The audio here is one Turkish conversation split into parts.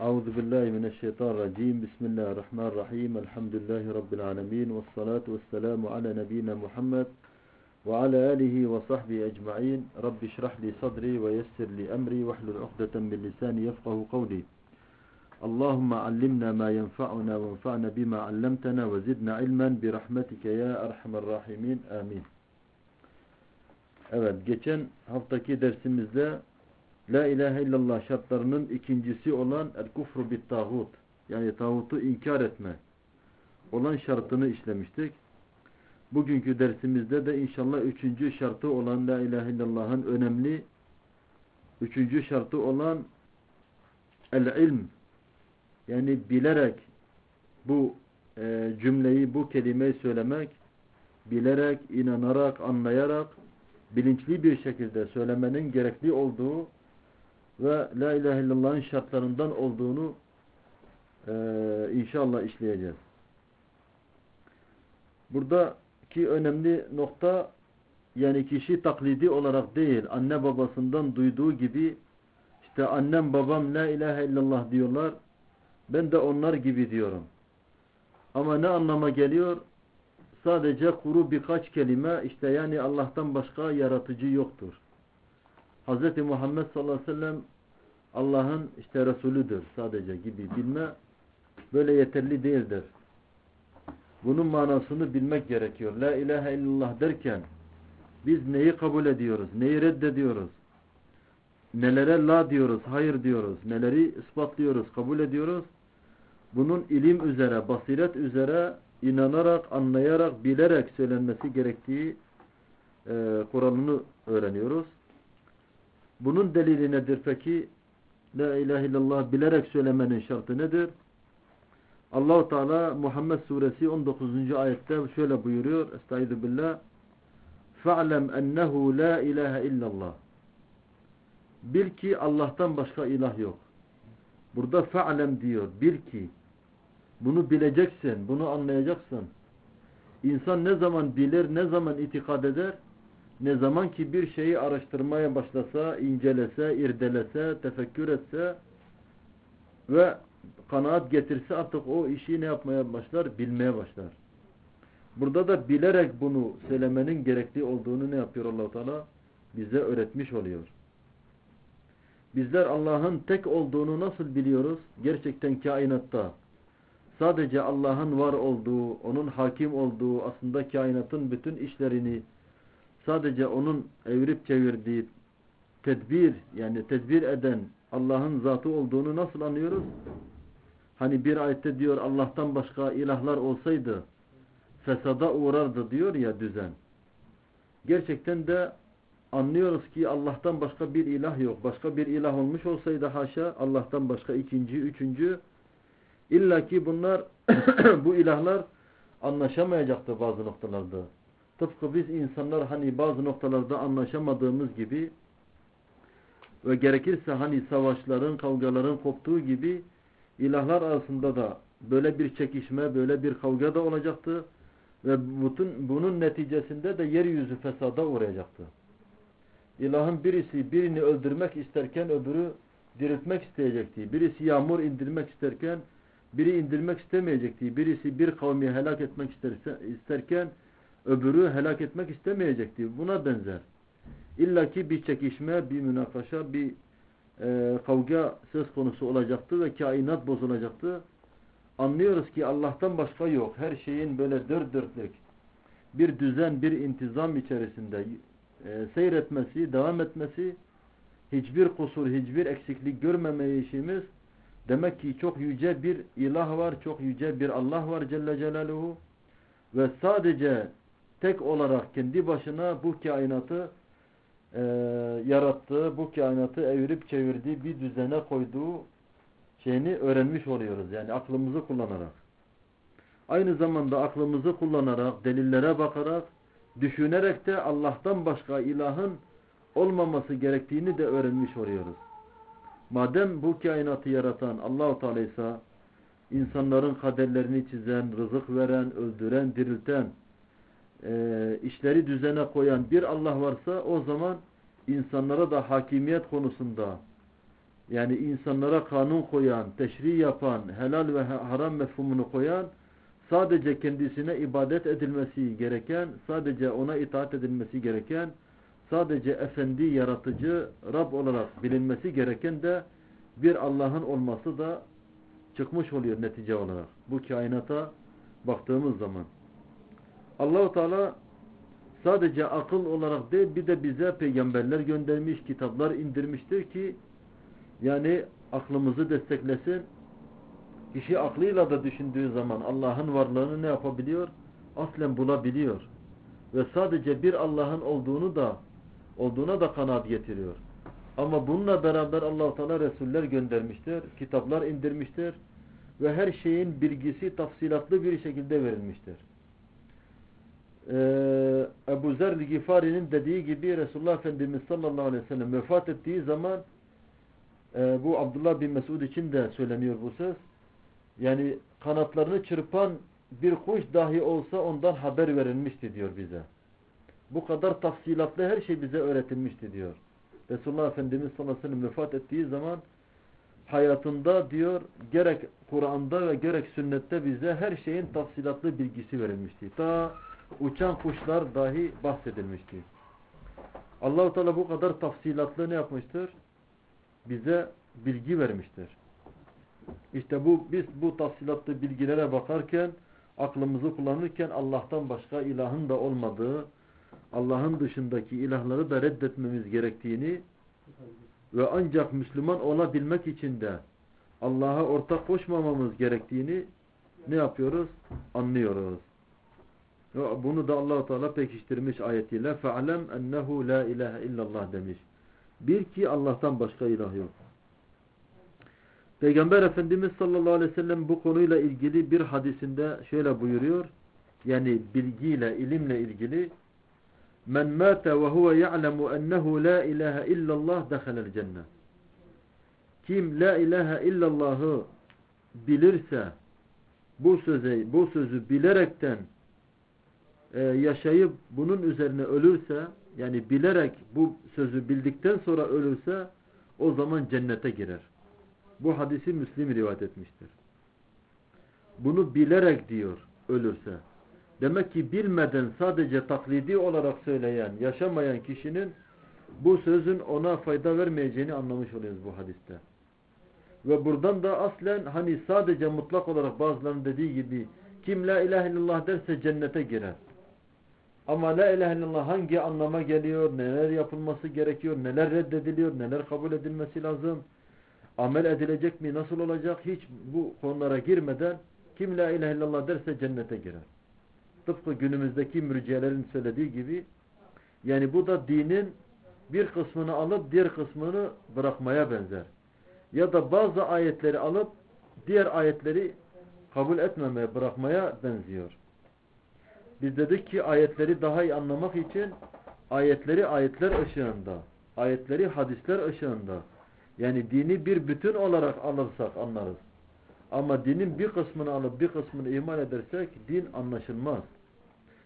أعوذ بالله من الشيطان الرجيم. بسم الله الرحمن الرحيم. الحمد لله رب العالمين والصلاة والسلام على نبينا محمد وعلى آله وصحبه أجمعين. رب اشرح لي صدري ويسر لي أمري واحلل عقدة من لساني يفقه قولي. اللهم علمنا ما ينفعنا وانفعنا بما علمتنا وزدنا علما. برحمتك يا أرحم الراحمين. آمين. Evet geçen haftaki dersimizde La ilahe illallah şartlarının ikincisi olan el kufru bit tağut yani tağutu inkar etme olan şartını işlemiştik. Bugünkü dersimizde de inşallah üçüncü şartı olan La ilahe illallah'ın önemli üçüncü şartı olan el ilm yani bilerek bu e, cümleyi bu kelimeyi söylemek bilerek, inanarak, anlayarak bilinçli bir şekilde söylemenin gerekli olduğu ve La ilahe illallah'ın şartlarından olduğunu e, inşallah işleyeceğiz. Buradaki önemli nokta yani kişi taklidi olarak değil anne babasından duyduğu gibi işte annem babam La ilahe illallah diyorlar ben de onlar gibi diyorum. Ama ne anlama geliyor? Sadece kuru birkaç kelime işte yani Allah'tan başka yaratıcı yoktur. Hz. Muhammed sallallahu aleyhi ve sellem Allah'ın işte Resulüdür sadece gibi bilme böyle yeterli değildir. Bunun manasını bilmek gerekiyor. La ilahe illallah derken biz neyi kabul ediyoruz, neyi reddediyoruz, nelere la diyoruz, hayır diyoruz, neleri ispatlıyoruz, kabul ediyoruz. Bunun ilim üzere, basiret üzere inanarak, anlayarak, bilerek söylenmesi gerektiği e, kuralını öğreniyoruz. Bunun delili nedir peki? La ilahe illallah bilerek söylemenin şartı nedir? Allahu Teala Muhammed suresi 19. ayette şöyle buyuruyor. Estaizu billah. Fa'lem ennehu la ilahe illallah. Bil ki Allah'tan başka ilah yok. Burada fa'lem diyor. Bil ki. Bunu bileceksin. Bunu anlayacaksın. İnsan ne zaman bilir, ne zaman itikad eder? Ne zaman ki bir şeyi araştırmaya başlasa, incelese, irdelese, tefekkür etse ve kanaat getirse artık o işi ne yapmaya başlar? Bilmeye başlar. Burada da bilerek bunu söylemenin gerekli olduğunu ne yapıyor allah Teala? Bize öğretmiş oluyor. Bizler Allah'ın tek olduğunu nasıl biliyoruz? Gerçekten kainatta. Sadece Allah'ın var olduğu, onun hakim olduğu, aslında kainatın bütün işlerini sadece onun evirip çevirdiği tedbir yani tedbir eden Allah'ın zatı olduğunu nasıl anlıyoruz? Hani bir ayette diyor Allah'tan başka ilahlar olsaydı fesada uğrardı diyor ya düzen. Gerçekten de anlıyoruz ki Allah'tan başka bir ilah yok. Başka bir ilah olmuş olsaydı haşa Allah'tan başka ikinci, üçüncü illa ki bunlar bu ilahlar anlaşamayacaktı bazı noktalarda. Tıpkı biz insanlar hani bazı noktalarda anlaşamadığımız gibi ve gerekirse hani savaşların, kavgaların koptuğu gibi ilahlar arasında da böyle bir çekişme, böyle bir kavga da olacaktı ve bütün bunun neticesinde de yeryüzü fesada uğrayacaktı. İlahın birisi birini öldürmek isterken öbürü diriltmek isteyecekti. Birisi yağmur indirmek isterken biri indirmek istemeyecekti. Birisi bir kavmi helak etmek isterse, isterken öbürü helak etmek istemeyecekti. Buna benzer. İlla ki bir çekişme, bir münakaşa, bir e, kavga söz konusu olacaktı ve kainat bozulacaktı. Anlıyoruz ki Allah'tan başka yok. Her şeyin böyle dört dörtlük bir düzen, bir intizam içerisinde e, seyretmesi, devam etmesi, hiçbir kusur, hiçbir eksiklik görmemeyişimiz demek ki çok yüce bir ilah var, çok yüce bir Allah var Celle Celaluhu ve sadece tek olarak kendi başına bu kainatı e, yarattığı, bu kainatı evirip çevirdiği bir düzene koyduğu şeyini öğrenmiş oluyoruz. Yani aklımızı kullanarak. Aynı zamanda aklımızı kullanarak, delillere bakarak, düşünerek de Allah'tan başka ilahın olmaması gerektiğini de öğrenmiş oluyoruz. Madem bu kainatı yaratan Allahu Teala ise insanların kaderlerini çizen, rızık veren, öldüren, dirilten, e, işleri düzene koyan bir Allah varsa o zaman insanlara da hakimiyet konusunda yani insanlara kanun koyan, teşri yapan, helal ve haram mefhumunu koyan, sadece kendisine ibadet edilmesi gereken, sadece ona itaat edilmesi gereken, sadece efendi, yaratıcı, Rab olarak bilinmesi gereken de bir Allah'ın olması da çıkmış oluyor netice olarak. Bu kainata baktığımız zaman. Allahu Teala sadece akıl olarak değil bir de bize peygamberler göndermiş, kitaplar indirmiştir ki yani aklımızı desteklesin. Kişi aklıyla da düşündüğü zaman Allah'ın varlığını ne yapabiliyor? Aslen bulabiliyor. Ve sadece bir Allah'ın olduğunu da olduğuna da kanaat getiriyor. Ama bununla beraber Allah Teala Resuller göndermiştir, kitaplar indirmiştir ve her şeyin bilgisi tafsilatlı bir şekilde verilmiştir. Ee, Ebu Zer Gifari'nin dediği gibi Resulullah Efendimiz sallallahu aleyhi ve sellem vefat ettiği zaman e, bu Abdullah bin Mesud için de söyleniyor bu söz. Yani kanatlarını çırpan bir kuş dahi olsa ondan haber verilmişti diyor bize. Bu kadar tafsilatlı her şey bize öğretilmişti diyor. Resulullah Efendimiz sallallahu aleyhi ve sellem vefat ettiği zaman hayatında diyor gerek Kur'an'da ve gerek sünnette bize her şeyin tafsilatlı bilgisi verilmişti. Ta uçan kuşlar dahi bahsedilmişti. Allahu Teala bu kadar tafsilatlı ne yapmıştır? Bize bilgi vermiştir. İşte bu biz bu tafsilatlı bilgilere bakarken aklımızı kullanırken Allah'tan başka ilahın da olmadığı Allah'ın dışındaki ilahları da reddetmemiz gerektiğini ve ancak Müslüman olabilmek için de Allah'a ortak koşmamamız gerektiğini ne yapıyoruz? Anlıyoruz. Bunu da Allahu Teala pekiştirmiş ayetiyle fe'alem ennehu la ilahe illallah demiş. Bir ki Allah'tan başka ilah yok. Peygamber Efendimiz sallallahu aleyhi ve sellem bu konuyla ilgili bir hadisinde şöyle buyuruyor. Yani bilgiyle, ilimle ilgili Men mâte ve huve ya'lemu ennehu la ilahe illallah dehalel cennet. Kim la ilahe illallah'ı bilirse bu sözü, bu sözü bilerekten e, yaşayıp bunun üzerine ölürse yani bilerek bu sözü bildikten sonra ölürse o zaman cennete girer. Bu hadisi Müslim rivayet etmiştir. Bunu bilerek diyor ölürse. Demek ki bilmeden sadece taklidi olarak söyleyen, yaşamayan kişinin bu sözün ona fayda vermeyeceğini anlamış oluyoruz bu hadiste. Ve buradan da aslen hani sadece mutlak olarak bazılarının dediği gibi kim la ilahe illallah derse cennete girer. Ama la ilahe illallah hangi anlama geliyor, neler yapılması gerekiyor, neler reddediliyor, neler kabul edilmesi lazım, amel edilecek mi, nasıl olacak hiç bu konulara girmeden kim la ilahe illallah derse cennete girer. Tıpkı günümüzdeki mürciyelerin söylediği gibi yani bu da dinin bir kısmını alıp diğer kısmını bırakmaya benzer. Ya da bazı ayetleri alıp diğer ayetleri kabul etmemeye, bırakmaya benziyor. Biz dedik ki ayetleri daha iyi anlamak için ayetleri ayetler ışığında, ayetleri hadisler ışığında yani dini bir bütün olarak alırsak anlarız. Ama dinin bir kısmını alıp bir kısmını iman edersek din anlaşılmaz.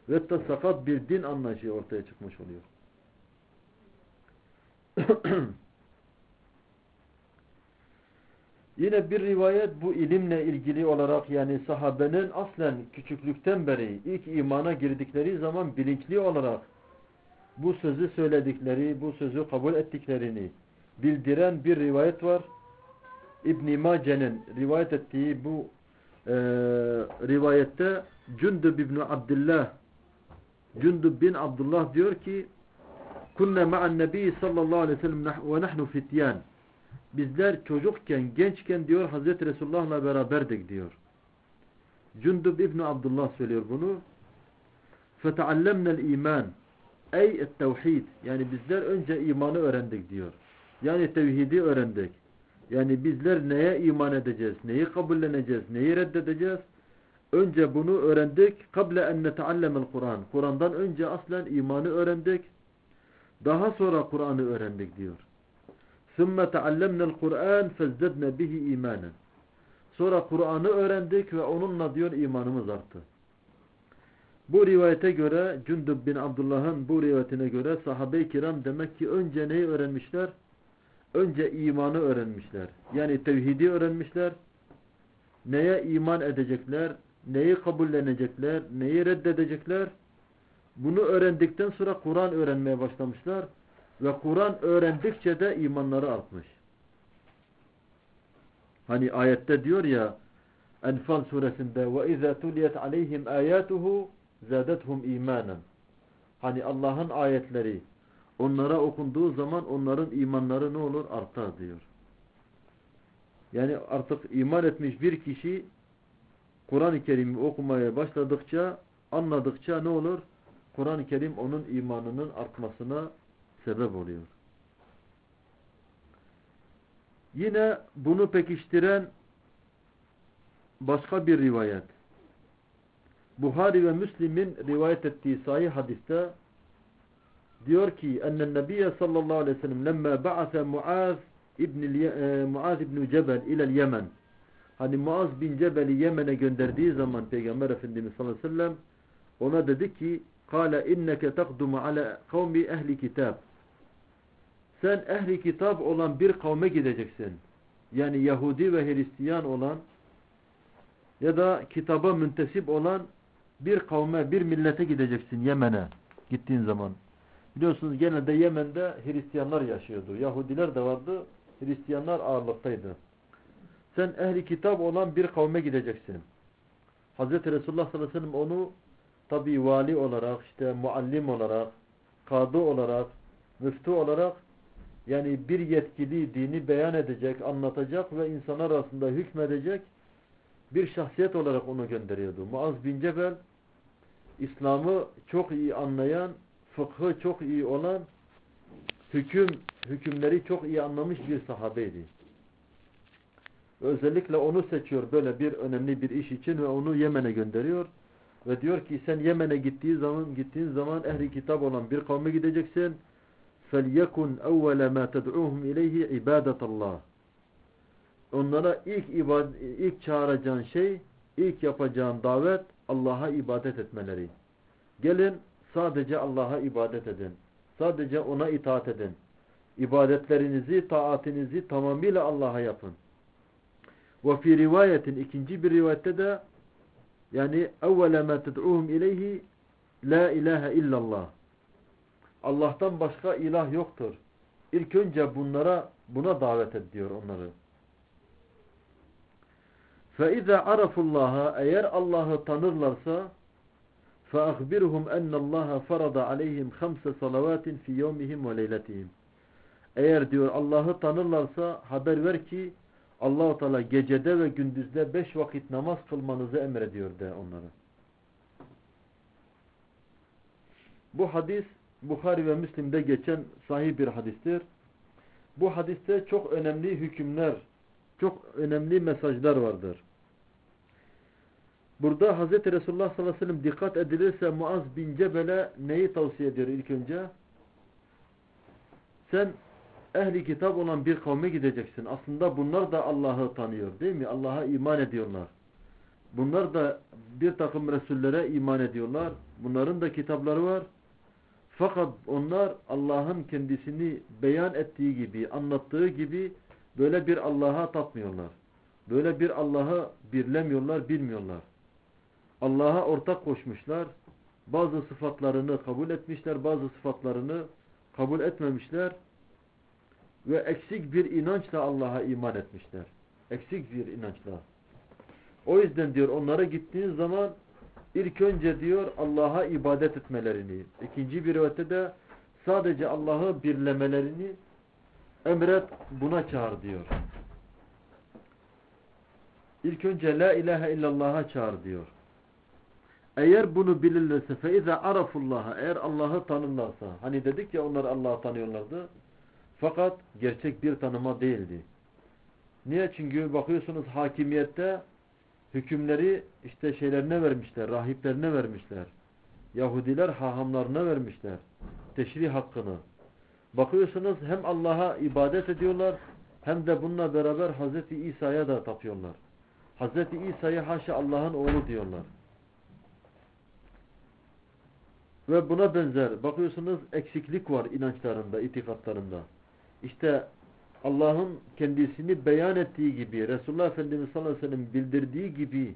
Ve da sakat bir din anlayışı ortaya çıkmış oluyor. Yine bir rivayet bu ilimle ilgili olarak yani sahabenin aslen küçüklükten beri ilk imana girdikleri zaman bilinçli olarak bu sözü söyledikleri, bu sözü kabul ettiklerini bildiren bir rivayet var. İbn-i Mace'nin rivayet ettiği bu e, rivayette Cündüb İbni Abdullah Cündüb bin Abdullah diyor ki Kunne ma'an nebi sallallahu aleyhi ve sellem ve nahnu fityan Bizler çocukken, gençken diyor Hazreti Resulullah'la beraberdik diyor. Cündüb İbni Abdullah söylüyor bunu. فَتَعَلَّمْنَا الْا۪يمَانِ Ey et-tevhid. Yani bizler önce imanı öğrendik diyor. Yani tevhidi öğrendik. Yani bizler neye iman edeceğiz, neyi kabulleneceğiz, neyi reddedeceğiz? Önce bunu öğrendik. Kable en neteallemel Kur'an. Kur'an'dan önce aslen imanı öğrendik. Daha sonra Kur'an'ı öğrendik diyor. ثُمَّ تَعَلَّمْنَا الْقُرْآنِ فَزْدَدْنَا بِهِ اِيمَانًا Sonra Kur'an'ı öğrendik ve onunla diyor imanımız arttı. Bu rivayete göre Cündüb bin Abdullah'ın bu rivayetine göre sahabe-i kiram demek ki önce neyi öğrenmişler? önce imanı öğrenmişler. Yani tevhidi öğrenmişler. Neye iman edecekler, neyi kabullenecekler, neyi reddedecekler. Bunu öğrendikten sonra Kur'an öğrenmeye başlamışlar. Ve Kur'an öğrendikçe de imanları artmış. Hani ayette diyor ya Enfal suresinde ve izâ tuliyet aleyhim âyâtuhu zâdethum imanen. Hani Allah'ın ayetleri onlara okunduğu zaman onların imanları ne olur? Artar diyor. Yani artık iman etmiş bir kişi Kur'an-ı Kerim'i okumaya başladıkça, anladıkça ne olur? Kur'an-ı Kerim onun imanının artmasına sebep oluyor. Yine bunu pekiştiren başka bir rivayet. Buhari ve Müslim'in rivayet ettiği sahih hadiste diyor ki ennen nebiye sallallahu aleyhi ve sellem lemme ba'ase Muaz ibn e, Muaz ibn Cebel ile Yemen hani Muaz bin Cebel'i Yemen'e gönderdiği zaman Peygamber Efendimiz sallallahu aleyhi ve sellem ona dedi ki kâle inneke takdumu ala kavmi ehli kitab sen ehli kitap olan bir kavme gideceksin. Yani Yahudi ve Hristiyan olan ya da kitaba müntesip olan bir kavme, bir millete gideceksin Yemen'e gittiğin zaman. Biliyorsunuz genelde Yemen'de Hristiyanlar yaşıyordu. Yahudiler de vardı, Hristiyanlar ağırlıktaydı. Sen ehli kitap olan bir kavme gideceksin. Hz. Resulullah sallallahu aleyhi ve sellem onu tabi vali olarak, işte muallim olarak, kadı olarak, müftü olarak yani bir yetkili dini beyan edecek, anlatacak ve insanlar arasında hükmedecek bir şahsiyet olarak onu gönderiyordu. Muaz bin Cebel İslam'ı çok iyi anlayan, fıkhı çok iyi olan, hüküm hükümleri çok iyi anlamış bir sahabeydi. Özellikle onu seçiyor böyle bir önemli bir iş için ve onu Yemen'e gönderiyor. Ve diyor ki sen Yemen'e gittiği zaman gittiğin zaman ehli kitap olan bir kavme gideceksin. فَلْيَكُنْ اَوَّلَ مَا تَدْعُوهُمْ اِلَيْهِ عِبَادَةَ اللّٰهِ Onlara ilk, ibad ilk çağıracağın şey, ilk yapacağın davet Allah'a ibadet etmeleri. Gelin sadece Allah'a ibadet edin. Sadece ona itaat edin. İbadetlerinizi, taatinizi tamamıyla Allah'a yapın. Ve fi rivayetin ikinci bir rivayette de yani evvele ma ted'uhum ileyhi la ilahe illallah. Allah'tan başka ilah yoktur. İlk önce bunlara buna davet et diyor onları. فَاِذَا عَرَفُ اللّٰهَ Eğer Allah'ı tanırlarsa فَاَخْبِرْهُمْ اَنَّ اللّٰهَ فَرَضَ عَلَيْهِمْ خَمْسَ صَلَوَاتٍ فِي يَوْمِهِمْ وَلَيْلَتِهِمْ Eğer diyor Allah'ı tanırlarsa haber ver ki Allahu Teala gecede ve gündüzde beş vakit namaz kılmanızı emrediyor de onlara. Bu hadis Bukhari ve Müslim'de geçen sahih bir hadistir. Bu hadiste çok önemli hükümler, çok önemli mesajlar vardır. Burada Hz. Resulullah sallallahu aleyhi ve sellem dikkat edilirse Muaz bin Cebel'e neyi tavsiye ediyor ilk önce? Sen ehli kitap olan bir kavme gideceksin. Aslında bunlar da Allah'ı tanıyor değil mi? Allah'a iman ediyorlar. Bunlar da bir takım Resullere iman ediyorlar. Bunların da kitapları var. Fakat onlar Allah'ın kendisini beyan ettiği gibi, anlattığı gibi böyle bir Allah'a tapmıyorlar. Böyle bir Allah'ı birlemiyorlar, bilmiyorlar. Allah'a ortak koşmuşlar. Bazı sıfatlarını kabul etmişler, bazı sıfatlarını kabul etmemişler. Ve eksik bir inançla Allah'a iman etmişler. Eksik bir inançla. O yüzden diyor onlara gittiğin zaman İlk önce diyor Allah'a ibadet etmelerini. İkinci bir rivayette de sadece Allah'ı birlemelerini emret buna çağır diyor. İlk önce la ilahe illallah'a çağır diyor. Eğer bunu bilirlerse feize arafullaha eğer Allah'ı tanırlarsa hani dedik ya onlar Allah'ı tanıyorlardı fakat gerçek bir tanıma değildi. Niye? Çünkü bakıyorsunuz hakimiyette hükümleri işte şeylerine vermişler, rahiplerine vermişler. Yahudiler hahamlarına vermişler. Teşrih hakkını. Bakıyorsunuz hem Allah'a ibadet ediyorlar hem de bununla beraber Hazreti İsa'ya da tapıyorlar. Hazreti İsa'ya haşa Allah'ın oğlu diyorlar. Ve buna benzer bakıyorsunuz eksiklik var inançlarında, itikatlarında. İşte Allah'ın kendisini beyan ettiği gibi, Resulullah Efendimiz sallallahu aleyhi ve sellem bildirdiği gibi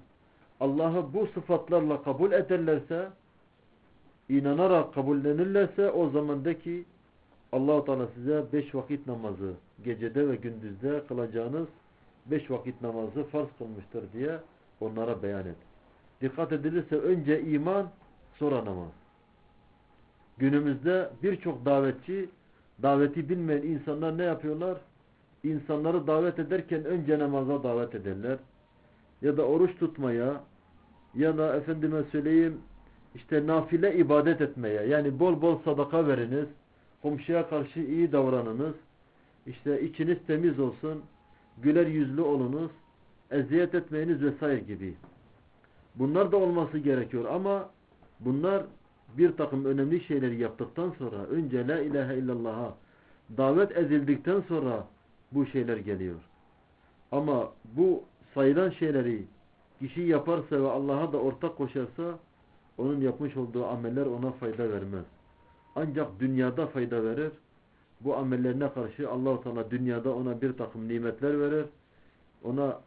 Allah'ı bu sıfatlarla kabul ederlerse, inanarak kabullenirlerse o zamandaki allah Teala size beş vakit namazı, gecede ve gündüzde kılacağınız beş vakit namazı farz kılmıştır diye onlara beyan et. Dikkat edilirse önce iman, sonra namaz. Günümüzde birçok davetçi, daveti bilmeyen insanlar ne yapıyorlar? İnsanları davet ederken önce namaza davet ederler. Ya da oruç tutmaya, ya da efendime söyleyeyim, işte nafile ibadet etmeye, yani bol bol sadaka veriniz, komşuya karşı iyi davranınız, işte içiniz temiz olsun, güler yüzlü olunuz, eziyet etmeyiniz vesaire gibi. Bunlar da olması gerekiyor ama bunlar bir takım önemli şeyleri yaptıktan sonra önce la ilahe illallah'a davet edildikten sonra bu şeyler geliyor. Ama bu sayılan şeyleri kişi yaparsa ve Allah'a da ortak koşarsa onun yapmış olduğu ameller ona fayda vermez. Ancak dünyada fayda verir. Bu amellerine karşı Allahu Teala dünyada ona bir takım nimetler verir. Ona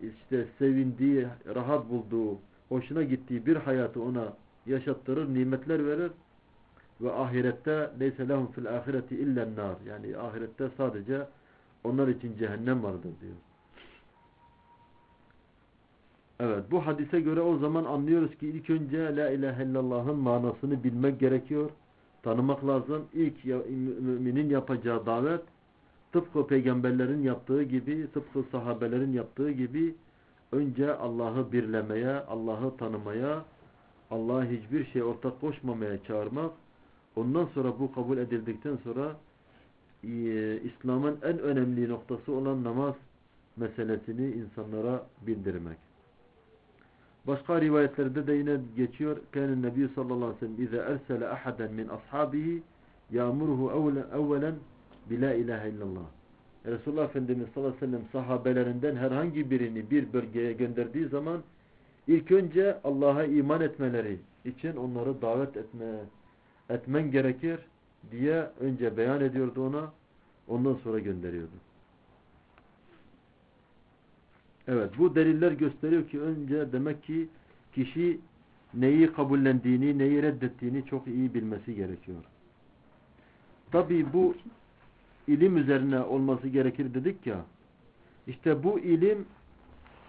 işte sevindiği, rahat bulduğu, hoşuna gittiği bir hayatı ona yaşattırır, nimetler verir. Ve ahirette leyse lehum fil ahireti illen nar. Yani ahirette sadece onlar için cehennem vardır diyor. Evet bu hadise göre o zaman anlıyoruz ki ilk önce la ilahe illallah'ın manasını bilmek gerekiyor. Tanımak lazım. İlk müminin yapacağı davet tıpkı peygamberlerin yaptığı gibi, tıpkı sahabelerin yaptığı gibi önce Allah'ı birlemeye, Allah'ı tanımaya, Allah'a hiçbir şey ortak koşmamaya çağırmak. Ondan sonra bu kabul edildikten sonra e, İslam'ın en önemli noktası olan namaz meselesini insanlara bildirmek. Başka rivayetlerde de yine geçiyor. Kâne Nebi sallallahu aleyhi ve sellem izâ ersele ahaden min ashabihi yâmuruhu evvelen bila ilahe illallah. Resulullah Efendimiz sallallahu aleyhi ve sellem sahabelerinden herhangi birini bir bölgeye gönderdiği zaman ilk önce Allah'a iman etmeleri için onları davet etme, etmen gerekir diye önce beyan ediyordu ona. Ondan sonra gönderiyordu. Evet bu deliller gösteriyor ki önce demek ki kişi neyi kabullendiğini, neyi reddettiğini çok iyi bilmesi gerekiyor. Tabi bu ilim üzerine olması gerekir dedik ya. İşte bu ilim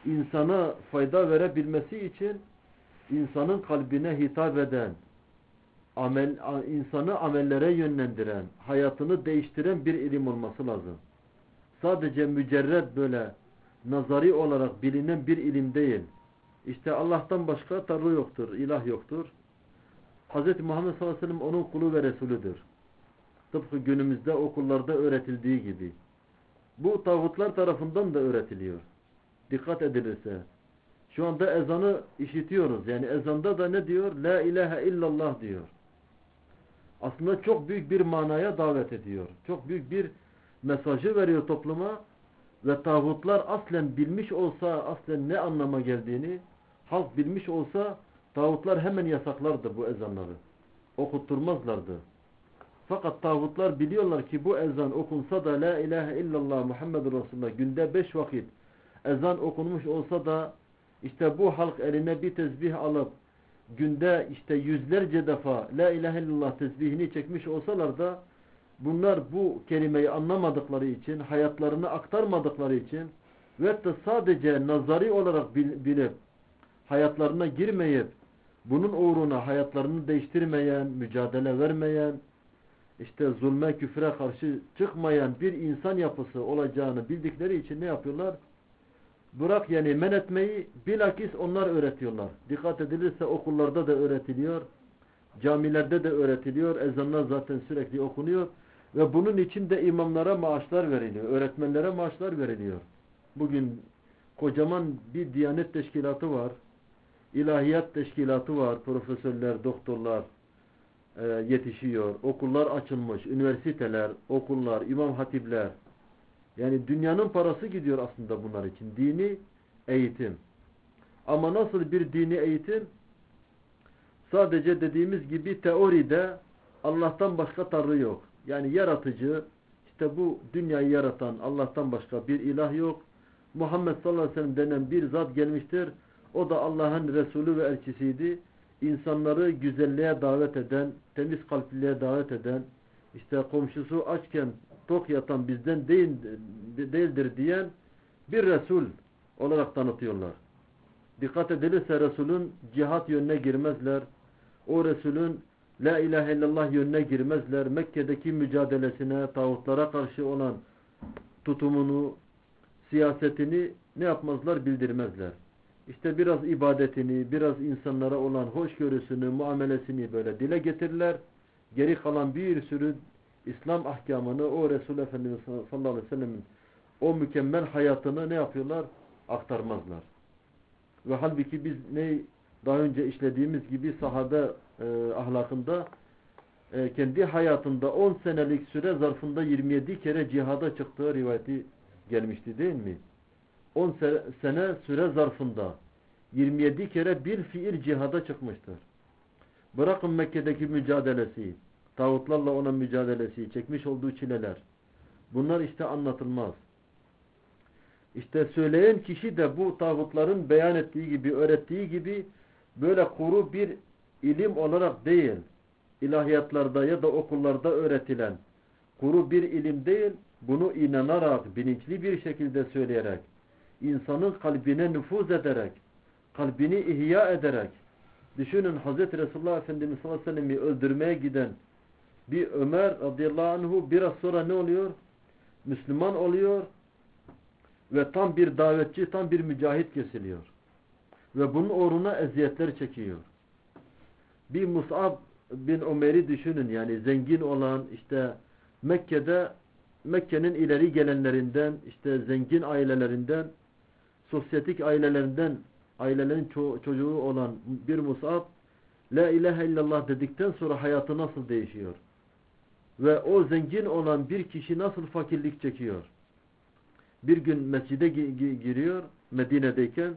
insana fayda verebilmesi için insanın kalbine hitap eden, amel, insanı amellere yönlendiren, hayatını değiştiren bir ilim olması lazım. Sadece mücerred böyle nazari olarak bilinen bir ilim değil. İşte Allah'tan başka Tanrı yoktur, ilah yoktur. Hz. Muhammed sallallahu aleyhi ve sellem onun kulu ve Resulüdür. Tıpkı günümüzde okullarda öğretildiği gibi. Bu tağutlar tarafından da öğretiliyor. Dikkat edilirse. Şu anda ezanı işitiyoruz. Yani ezanda da ne diyor? La ilahe illallah diyor. Aslında çok büyük bir manaya davet ediyor. Çok büyük bir mesajı veriyor topluma ve tağutlar aslen bilmiş olsa aslen ne anlama geldiğini halk bilmiş olsa tağutlar hemen yasaklardı bu ezanları. Okutturmazlardı. Fakat tağutlar biliyorlar ki bu ezan okunsa da la ilahe illallah Muhammed Resulullah günde beş vakit ezan okunmuş olsa da işte bu halk eline bir tesbih alıp günde işte yüzlerce defa la ilahe illallah tesbihini çekmiş olsalar da bunlar bu kelimeyi anlamadıkları için, hayatlarını aktarmadıkları için ve de sadece nazari olarak bilip hayatlarına girmeyip bunun uğruna hayatlarını değiştirmeyen, mücadele vermeyen, işte zulme, küfre karşı çıkmayan bir insan yapısı olacağını bildikleri için ne yapıyorlar? Bırak yani men etmeyi bilakis onlar öğretiyorlar. Dikkat edilirse okullarda da öğretiliyor. Camilerde de öğretiliyor. Ezanlar zaten sürekli okunuyor. Ve bunun için de imamlara maaşlar veriliyor. Öğretmenlere maaşlar veriliyor. Bugün kocaman bir diyanet teşkilatı var. İlahiyat teşkilatı var. Profesörler, doktorlar e, yetişiyor. Okullar açılmış. Üniversiteler, okullar, imam hatipler. Yani dünyanın parası gidiyor aslında bunlar için. Dini eğitim. Ama nasıl bir dini eğitim? Sadece dediğimiz gibi teoride Allah'tan başka Tanrı yok yani yaratıcı, işte bu dünyayı yaratan Allah'tan başka bir ilah yok. Muhammed sallallahu aleyhi ve sellem denen bir zat gelmiştir. O da Allah'ın Resulü ve elçisiydi. İnsanları güzelliğe davet eden, temiz kalpliliğe davet eden, işte komşusu açken tok yatan bizden değil, değildir diyen bir Resul olarak tanıtıyorlar. Dikkat edilirse Resulün cihat yönüne girmezler. O Resulün La ilahe illallah yönüne girmezler. Mekke'deki mücadelesine, tağutlara karşı olan tutumunu, siyasetini ne yapmazlar bildirmezler. İşte biraz ibadetini, biraz insanlara olan hoşgörüsünü, muamelesini böyle dile getirirler. Geri kalan bir sürü İslam ahkamını o Resul Efendimiz sallallahu aleyhi ve sellem'in o mükemmel hayatını ne yapıyorlar? Aktarmazlar. Ve halbuki biz ne daha önce işlediğimiz gibi sahabe e, ahlakında e, kendi hayatında 10 senelik süre zarfında 27 kere cihada çıktığı rivayeti gelmişti değil mi? 10 sene süre zarfında 27 kere bir fiil cihada çıkmıştır. Bırakın Mekke'deki mücadelesi, tağutlarla olan mücadelesi, çekmiş olduğu çileler. Bunlar işte anlatılmaz. İşte söyleyen kişi de bu tağutların beyan ettiği gibi, öğrettiği gibi böyle kuru bir ilim olarak değil, ilahiyatlarda ya da okullarda öğretilen kuru bir ilim değil, bunu inanarak, bilinçli bir şekilde söyleyerek, insanın kalbine nüfuz ederek, kalbini ihya ederek, düşünün Hz. Resulullah Efendimiz sallallahu aleyhi ve sellem'i öldürmeye giden bir Ömer radıyallahu anhu biraz sonra ne oluyor? Müslüman oluyor ve tam bir davetçi, tam bir mücahit kesiliyor. Ve bunun uğruna eziyetler çekiyor. Bir Mus'ab bin Ömer'i düşünün yani zengin olan işte Mekke'de Mekke'nin ileri gelenlerinden işte zengin ailelerinden sosyetik ailelerinden ailelerin ço çocuğu olan bir Mus'ab La ilahe illallah dedikten sonra hayatı nasıl değişiyor? Ve o zengin olan bir kişi nasıl fakirlik çekiyor? Bir gün mescide giriyor Medine'deyken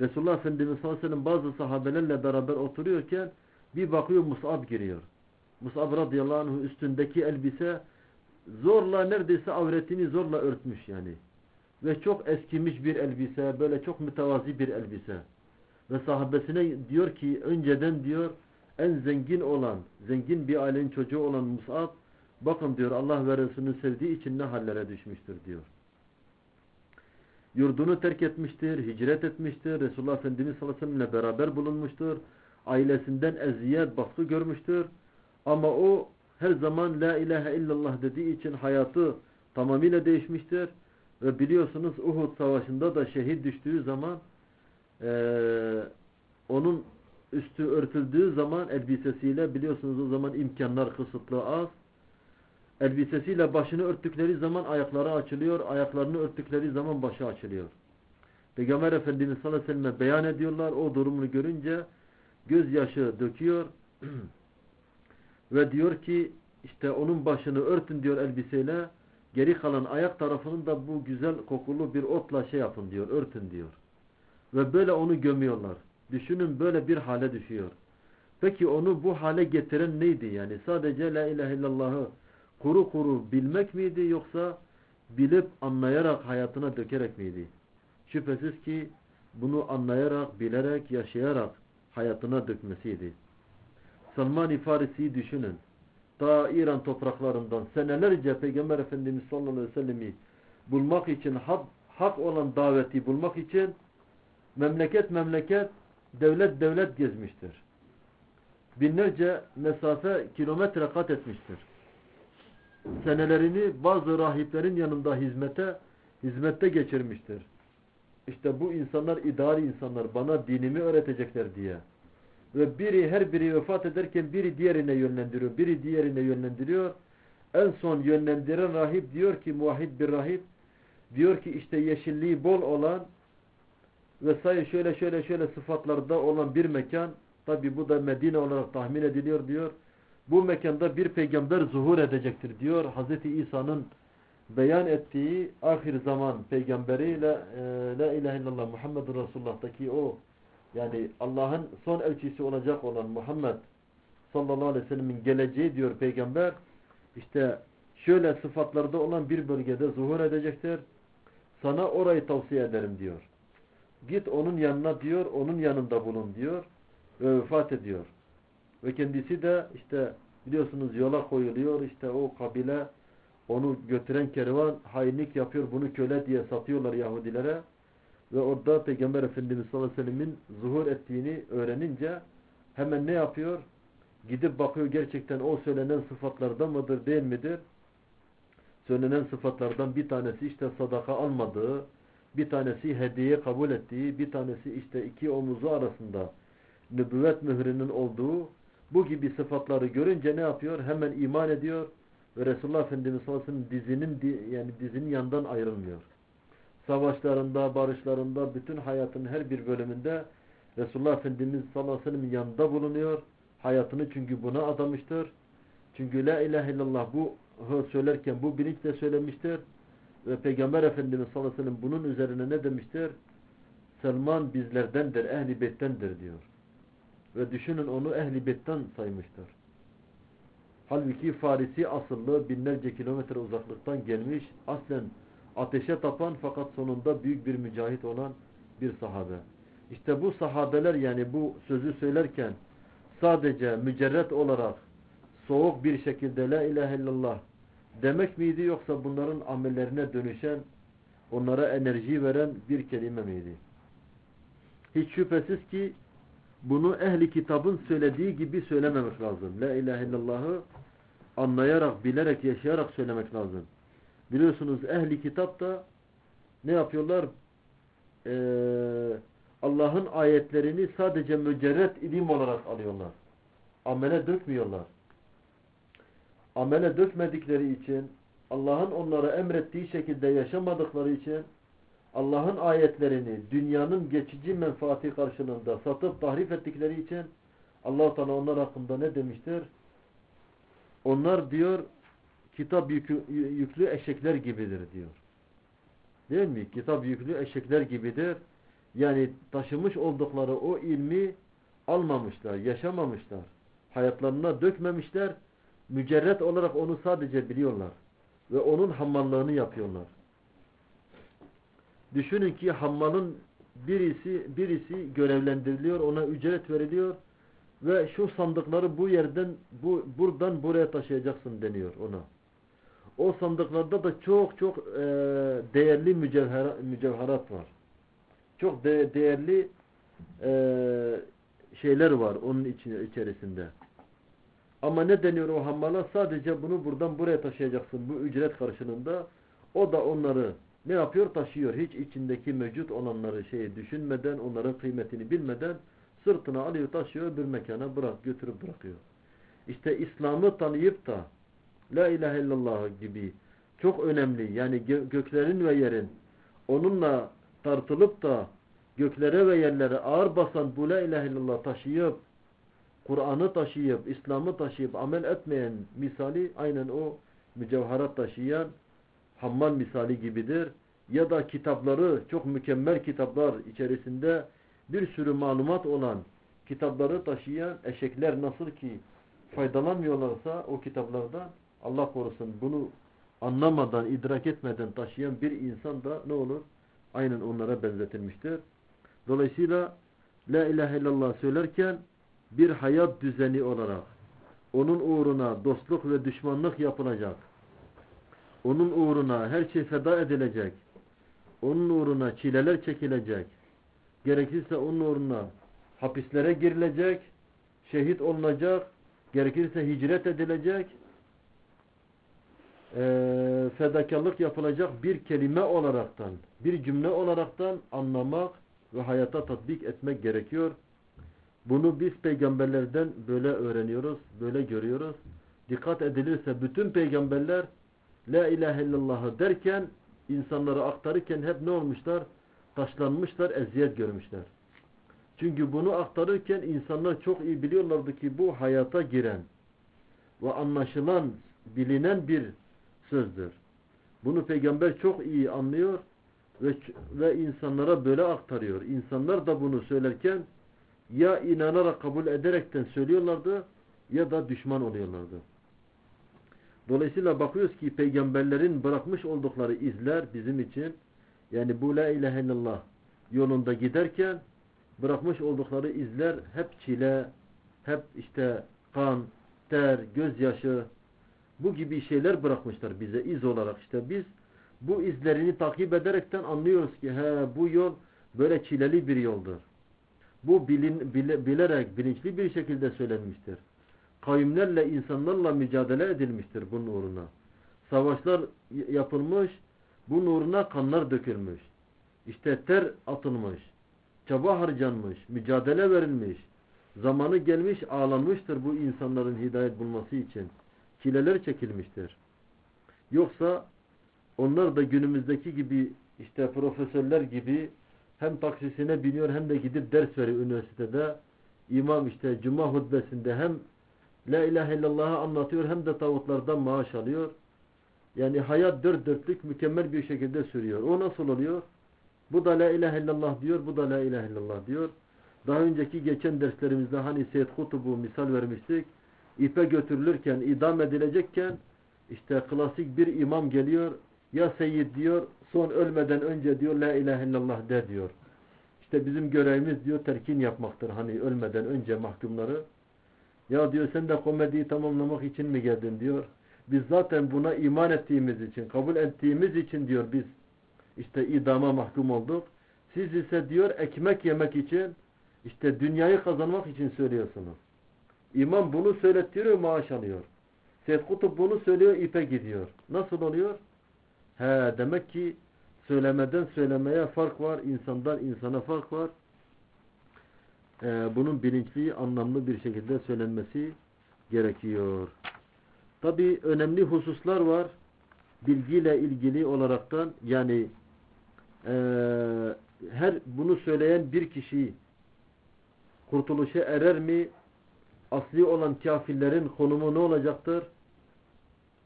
Resulullah Efendimiz sallallahu aleyhi ve sellem bazı sahabelerle beraber oturuyorken bir bakıyor Mus'ab giriyor. Mus'ab radıyallahu anh üstündeki elbise zorla neredeyse avretini zorla örtmüş yani. Ve çok eskimiş bir elbise, böyle çok mütevazi bir elbise. Ve sahabesine diyor ki önceden diyor en zengin olan, zengin bir ailenin çocuğu olan Mus'ab bakın diyor Allah ve Resulünün sevdiği için ne hallere düşmüştür diyor yurdunu terk etmiştir, hicret etmiştir, Resulullah Efendimiz sallallahu aleyhi ve sellemle beraber bulunmuştur, ailesinden eziyet, baskı görmüştür. Ama o her zaman la ilahe illallah dediği için hayatı tamamıyla değişmiştir. Ve biliyorsunuz Uhud savaşında da şehit düştüğü zaman e, onun üstü örtüldüğü zaman elbisesiyle biliyorsunuz o zaman imkanlar kısıtlı az elbisesiyle başını örttükleri zaman ayakları açılıyor. Ayaklarını örttükleri zaman başı açılıyor. Peygamber Efendimiz sallallahu aleyhi ve sellem beyan ediyorlar. O durumunu görünce gözyaşı döküyor. ve diyor ki işte onun başını örtün diyor elbiseyle. Geri kalan ayak tarafının da bu güzel kokulu bir otla şey yapın diyor. Örtün diyor. Ve böyle onu gömüyorlar. Düşünün böyle bir hale düşüyor. Peki onu bu hale getiren neydi yani? Sadece la ilahe illallah'ı kuru kuru bilmek miydi yoksa bilip anlayarak hayatına dökerek miydi? Şüphesiz ki bunu anlayarak, bilerek, yaşayarak hayatına dökmesiydi. Salman-ı Farisi'yi düşünün. Ta İran topraklarından senelerce Peygamber Efendimiz sallallahu aleyhi ve sellem'i bulmak için, hak, olan daveti bulmak için memleket memleket, devlet devlet gezmiştir. Binlerce mesafe kilometre kat etmiştir senelerini bazı rahiplerin yanında hizmete hizmette geçirmiştir. İşte bu insanlar idari insanlar bana dinimi öğretecekler diye. Ve biri her biri vefat ederken biri diğerine yönlendiriyor. Biri diğerine yönlendiriyor. En son yönlendiren rahip diyor ki muahid bir rahip diyor ki işte yeşilliği bol olan vesaire şöyle şöyle şöyle sıfatlarda olan bir mekan tabi bu da Medine olarak tahmin ediliyor diyor bu mekanda bir peygamber zuhur edecektir diyor. Hz. İsa'nın beyan ettiği ahir zaman peygamberi la, e, la ilahe illallah Resulullah'taki o yani Allah'ın son elçisi olacak olan Muhammed sallallahu aleyhi ve sellemin geleceği diyor peygamber işte şöyle sıfatlarda olan bir bölgede zuhur edecektir. Sana orayı tavsiye ederim diyor. Git onun yanına diyor, onun yanında bulun diyor ve vefat ediyor. Ve kendisi de işte biliyorsunuz yola koyuluyor. işte o kabile onu götüren kervan hainlik yapıyor. Bunu köle diye satıyorlar Yahudilere. Ve orada Peygamber Efendimiz sallallahu aleyhi ve sellemin zuhur ettiğini öğrenince hemen ne yapıyor? Gidip bakıyor gerçekten o söylenen sıfatlardan mıdır değil midir? Söylenen sıfatlardan bir tanesi işte sadaka almadığı, bir tanesi hediye kabul ettiği, bir tanesi işte iki omuzu arasında nübüvvet mührünün olduğu bu gibi sıfatları görünce ne yapıyor? Hemen iman ediyor ve Resulullah Efendimiz sallallahu aleyhi ve dizinin yani dizinin yanından ayrılmıyor. Savaşlarında, barışlarında, bütün hayatının her bir bölümünde Resulullah Efendimiz sallallahu aleyhi ve sellem'in yanında bulunuyor. Hayatını çünkü buna adamıştır. Çünkü la ilahe illallah bu söylerken bu bilinçle söylemiştir. Ve Peygamber Efendimiz sallallahu aleyhi ve sellem bunun üzerine ne demiştir? Selman bizlerdendir, ehli beyttendir diyor. Ve düşünün onu ehli beytten saymıştır. Halbuki Farisi asıllı binlerce kilometre uzaklıktan gelmiş, aslen ateşe tapan fakat sonunda büyük bir mücahit olan bir sahabe. İşte bu sahabeler yani bu sözü söylerken sadece mücerret olarak soğuk bir şekilde la ilahe illallah demek miydi yoksa bunların amellerine dönüşen onlara enerji veren bir kelime miydi? Hiç şüphesiz ki bunu ehli kitabın söylediği gibi söylememek lazım. La ilahe illallah'ı anlayarak, bilerek, yaşayarak söylemek lazım. Biliyorsunuz ehli kitap da ne yapıyorlar? Ee, Allah'ın ayetlerini sadece mücerret ilim olarak alıyorlar. Amele dökmüyorlar. Amele dökmedikleri için, Allah'ın onlara emrettiği şekilde yaşamadıkları için Allah'ın ayetlerini dünyanın geçici menfaati karşılığında satıp tahrif ettikleri için allah Teala onlar hakkında ne demiştir? Onlar diyor kitap yüklü, yüklü eşekler gibidir diyor. Değil mi? Kitap yüklü eşekler gibidir. Yani taşımış oldukları o ilmi almamışlar, yaşamamışlar. Hayatlarına dökmemişler. Mücerret olarak onu sadece biliyorlar. Ve onun hammallığını yapıyorlar. Düşünün ki hammalın birisi birisi görevlendiriliyor, ona ücret veriliyor ve şu sandıkları bu yerden bu buradan buraya taşıyacaksın deniyor ona. O sandıklarda da çok çok e, değerli mücevher, mücevherat var. Çok de, değerli e, şeyler var onun için, içerisinde. Ama ne deniyor o hammala? Sadece bunu buradan buraya taşıyacaksın bu ücret karşılığında. O da onları ne yapıyor? Taşıyor. Hiç içindeki mevcut olanları şeyi düşünmeden, onların kıymetini bilmeden sırtına alıyor, taşıyor, bir mekana bırak, götürüp bırakıyor. İşte İslam'ı tanıyıp da La ilahe illallah gibi çok önemli. Yani göklerin ve yerin onunla tartılıp da göklere ve yerlere ağır basan bu la ilahe illallah taşıyıp Kur'an'ı taşıyıp, İslam'ı taşıyıp amel etmeyen misali aynen o mücevherat taşıyan hammal misali gibidir. Ya da kitapları çok mükemmel kitaplar içerisinde bir sürü malumat olan kitapları taşıyan eşekler nasıl ki faydalanmıyorlarsa o kitaplardan Allah korusun bunu anlamadan, idrak etmeden taşıyan bir insan da ne olur? Aynen onlara benzetilmiştir. Dolayısıyla La ilahe illallah söylerken bir hayat düzeni olarak onun uğruna dostluk ve düşmanlık yapılacak. Onun uğruna her şey feda edilecek. Onun uğruna çileler çekilecek. Gerekirse onun uğruna hapislere girilecek, şehit olunacak, gerekirse hicret edilecek, e, fedakarlık yapılacak bir kelime olaraktan, bir cümle olaraktan anlamak ve hayata tatbik etmek gerekiyor. Bunu biz peygamberlerden böyle öğreniyoruz, böyle görüyoruz. Dikkat edilirse bütün peygamberler La ilahe illallah'ı derken insanlara aktarırken hep ne olmuşlar? Taşlanmışlar, eziyet görmüşler. Çünkü bunu aktarırken insanlar çok iyi biliyorlardı ki bu hayata giren ve anlaşılan, bilinen bir sözdür. Bunu peygamber çok iyi anlıyor ve, ve insanlara böyle aktarıyor. İnsanlar da bunu söylerken ya inanarak kabul ederekten söylüyorlardı ya da düşman oluyorlardı. Dolayısıyla bakıyoruz ki peygamberlerin bırakmış oldukları izler bizim için yani bu la ilahe illallah yolunda giderken bırakmış oldukları izler hep çile, hep işte kan, ter, gözyaşı bu gibi şeyler bırakmışlar bize iz olarak. işte biz bu izlerini takip ederekten anlıyoruz ki he bu yol böyle çileli bir yoldur. Bu bilin, bile, bilerek, bilinçli bir şekilde söylenmiştir. Kavimlerle, insanlarla mücadele edilmiştir bunun uğruna. Savaşlar yapılmış, bunun uğruna kanlar dökülmüş. İşte ter atılmış, çaba harcanmış, mücadele verilmiş. Zamanı gelmiş, ağlanmıştır bu insanların hidayet bulması için. Çileler çekilmiştir. Yoksa onlar da günümüzdeki gibi işte profesörler gibi hem taksisine biniyor hem de gidip ders veriyor üniversitede. İmam işte cuma hutbesinde hem La ilahe illallah'ı anlatıyor hem de tağutlardan maaş alıyor. Yani hayat dört dörtlük mükemmel bir şekilde sürüyor. O nasıl oluyor? Bu da la ilahe illallah diyor, bu da la ilahe illallah diyor. Daha önceki geçen derslerimizde hani Seyyid Kutub'u misal vermiştik. İpe götürülürken, idam edilecekken işte klasik bir imam geliyor. Ya Seyyid diyor, son ölmeden önce diyor la ilahe illallah de diyor. İşte bizim görevimiz diyor terkin yapmaktır. Hani ölmeden önce mahkumları. Ya diyor sen de komediyi tamamlamak için mi geldin diyor. Biz zaten buna iman ettiğimiz için, kabul ettiğimiz için diyor biz işte idama mahkum olduk. Siz ise diyor ekmek yemek için işte dünyayı kazanmak için söylüyorsunuz. İmam bunu söylettiriyor maaş alıyor. Seyyid Kutup bunu söylüyor ipe gidiyor. Nasıl oluyor? He demek ki söylemeden söylemeye fark var. insandan insana fark var. Ee, bunun bilinçli, anlamlı bir şekilde söylenmesi gerekiyor. Tabi önemli hususlar var. Bilgiyle ilgili olaraktan yani e, her bunu söyleyen bir kişi kurtuluşa erer mi? Asli olan kafirlerin konumu ne olacaktır?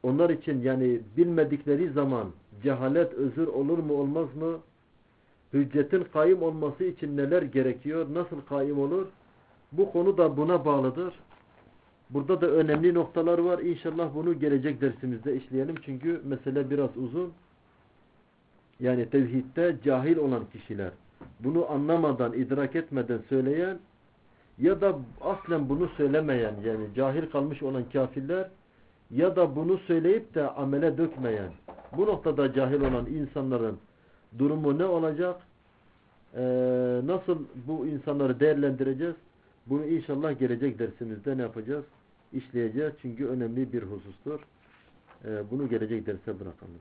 Onlar için yani bilmedikleri zaman cehalet özür olur mu olmaz mı? Hüccetin kaim olması için neler gerekiyor? Nasıl kaim olur? Bu konu da buna bağlıdır. Burada da önemli noktalar var. İnşallah bunu gelecek dersimizde işleyelim. Çünkü mesele biraz uzun. Yani tevhidde cahil olan kişiler, bunu anlamadan, idrak etmeden söyleyen ya da aslen bunu söylemeyen yani cahil kalmış olan kafirler ya da bunu söyleyip de amele dökmeyen bu noktada cahil olan insanların durumu ne olacak? Ee, nasıl bu insanları değerlendireceğiz? Bunu inşallah gelecek dersimizde ne yapacağız? İşleyeceğiz. Çünkü önemli bir husustur. Ee, bunu gelecek derse bırakalım.